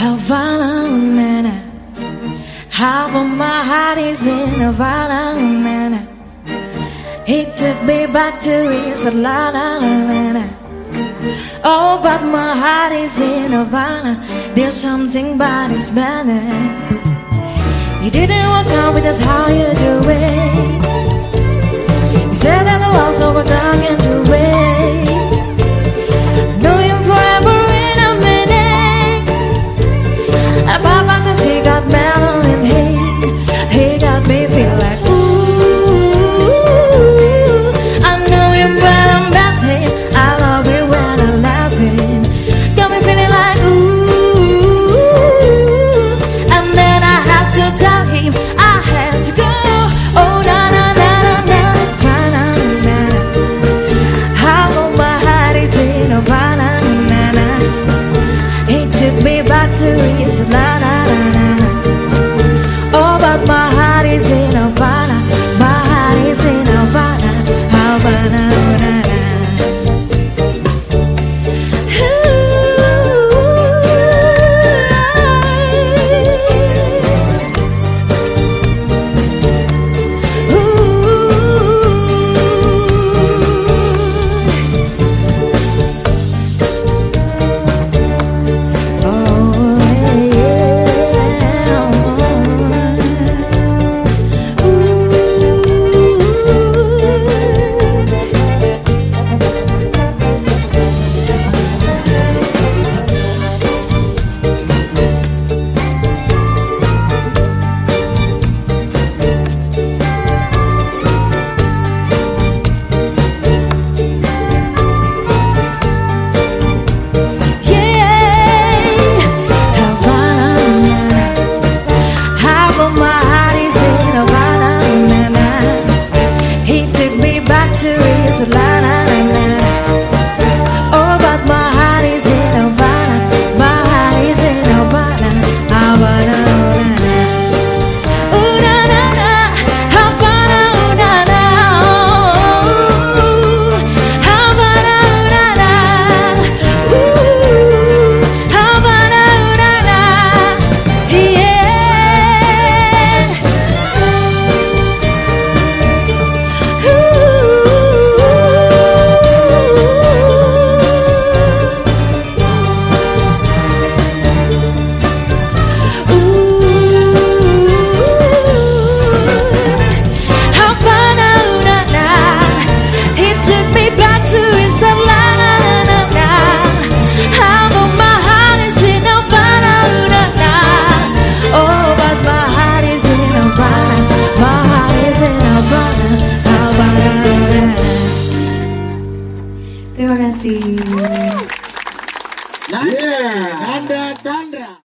Havana, Nana. Half of my heart is in Havana, Nana. He took me back to his la la la Oh, but my heart is in Havana. There's something about his manner. He didn't walk out with us. How you doing? kasih. Nah, yeah. Chandra.